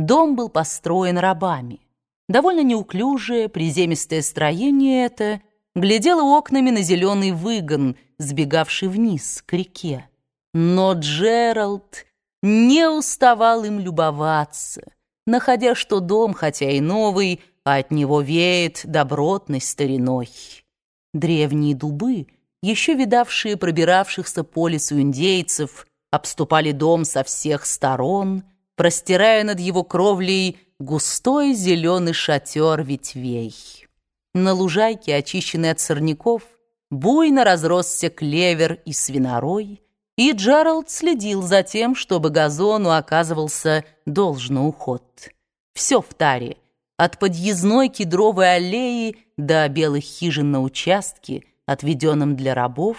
Дом был построен рабами. Довольно неуклюжее, приземистое строение это глядело окнами на зеленый выгон, сбегавший вниз, к реке. Но Джеральд не уставал им любоваться, находя, что дом, хотя и новый, а от него веет добротной стариной. Древние дубы, еще видавшие пробиравшихся по лесу индейцев, обступали дом со всех сторон, простирая над его кровлей густой зеленый шатер ветвей. На лужайке, очищенной от сорняков, буйно разросся клевер и свинорой, и Джеральд следил за тем, чтобы газону оказывался должный уход. Все в таре, от подъездной кедровой аллеи до белых хижин на участке, отведенном для рабов,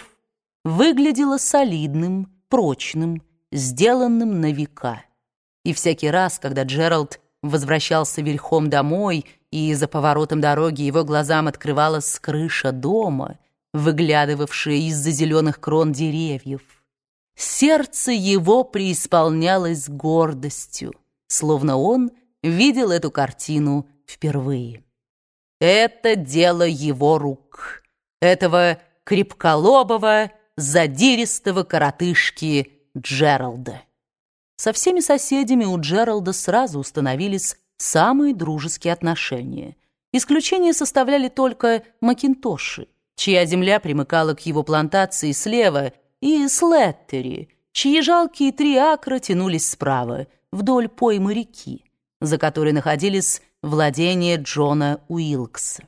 выглядело солидным, прочным, сделанным на века. И всякий раз, когда Джеральд возвращался верхом домой, и за поворотом дороги его глазам открывалась крыша дома, выглядывавшая из-за зеленых крон деревьев, сердце его преисполнялось гордостью, словно он видел эту картину впервые. Это дело его рук, этого крепколобого, задиристого коротышки Джералда. Со всеми соседями у Джералда сразу установились самые дружеские отношения. Исключение составляли только Макинтоши, чья земля примыкала к его плантации слева, и Слеттери, чьи жалкие три акра тянулись справа, вдоль поймы реки, за которой находились владения Джона Уилкса.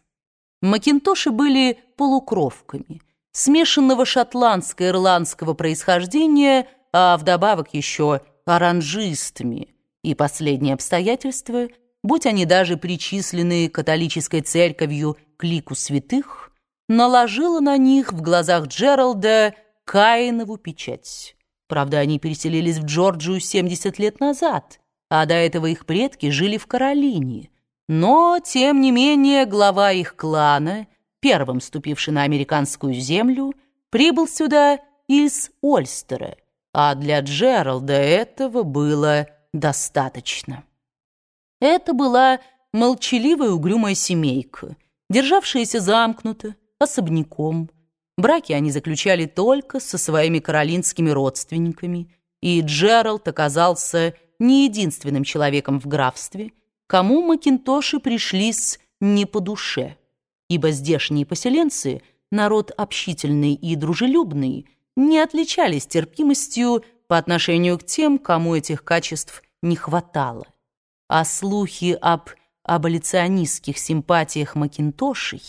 Макинтоши были полукровками, смешанного шотландско-ирландского происхождения, а вдобавок еще оранжистами, и последние обстоятельства, будь они даже причислены католической церковью к лику святых, наложило на них в глазах Джералда Каинову печать. Правда, они переселились в Джорджию 70 лет назад, а до этого их предки жили в Каролине. Но, тем не менее, глава их клана, первым ступивший на американскую землю, прибыл сюда из Ольстера, а для Джералда этого было достаточно. Это была молчаливая угрюмая семейка, державшаяся замкнуто, особняком. Браки они заключали только со своими каролинскими родственниками, и Джеральд оказался не единственным человеком в графстве, кому Макинтоши пришлись не по душе, ибо здешние поселенцы, народ общительный и дружелюбный, не отличались терпимостью по отношению к тем, кому этих качеств не хватало. А слухи об аболиционистских симпатиях Макинтошей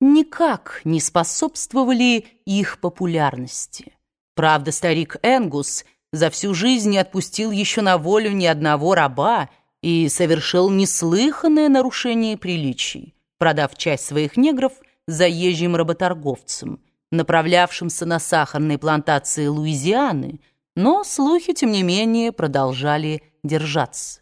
никак не способствовали их популярности. Правда, старик Энгус за всю жизнь не отпустил еще на волю ни одного раба и совершил неслыханное нарушение приличий, продав часть своих негров заезжим работорговцам – направлявшимся на сахарные плантации Луизианы, но слухи, тем не менее, продолжали держаться.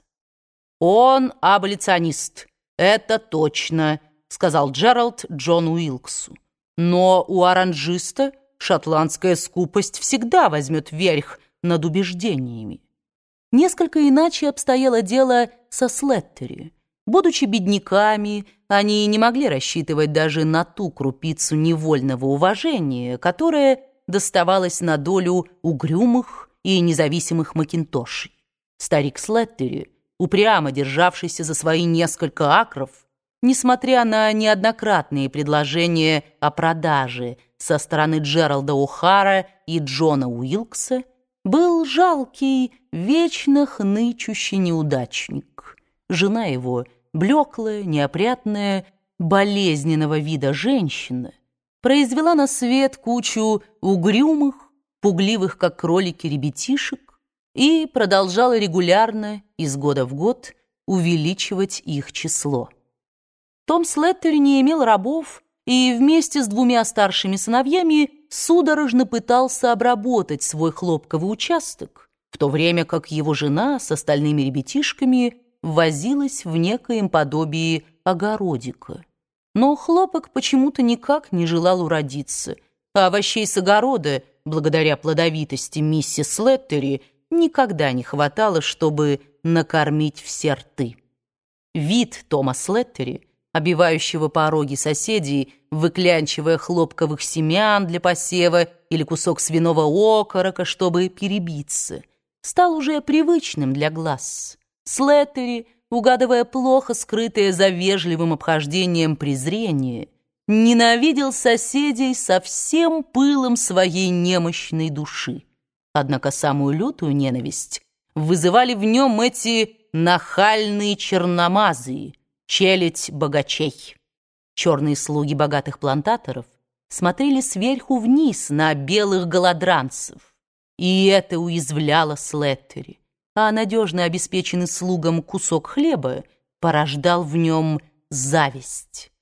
«Он аболиционист, это точно», — сказал Джеральд Джон Уилксу. «Но у оранжиста шотландская скупость всегда возьмет верх над убеждениями». Несколько иначе обстояло дело со Слеттери. Будучи бедняками, они не могли рассчитывать даже на ту крупицу невольного уважения, которая доставалась на долю угрюмых и независимых макинтошей. Старик Слеттери, упрямо державшийся за свои несколько акров, несмотря на неоднократные предложения о продаже со стороны Джералда О'Хара и Джона Уилкса, был жалкий, вечно хнычущий неудачник. Жена его — блеклая, неопрятная, болезненного вида женщина произвела на свет кучу угрюмых, пугливых, как кролики, ребятишек и продолжала регулярно, из года в год, увеличивать их число. Том Слеттер не имел рабов и вместе с двумя старшими сыновьями судорожно пытался обработать свой хлопковый участок, в то время как его жена с остальными ребятишками – возилась в некоем подобии огородика. Но хлопок почему-то никак не желал уродиться, а овощей с огорода, благодаря плодовитости миссис Леттери, никогда не хватало, чтобы накормить все рты. Вид Тома Слеттери, обивающего пороги соседей, выклянчивая хлопковых семян для посева или кусок свиного окорока, чтобы перебиться, стал уже привычным для глаз. Слеттери, угадывая плохо скрытое за вежливым обхождением презрение, ненавидел соседей со всем пылом своей немощной души. Однако самую лютую ненависть вызывали в нем эти нахальные черномазые, челядь богачей. Черные слуги богатых плантаторов смотрели сверху вниз на белых голодранцев, и это уязвляло Слеттери, а надежно обеспеченный слугам кусок хлеба порождал в нем зависть.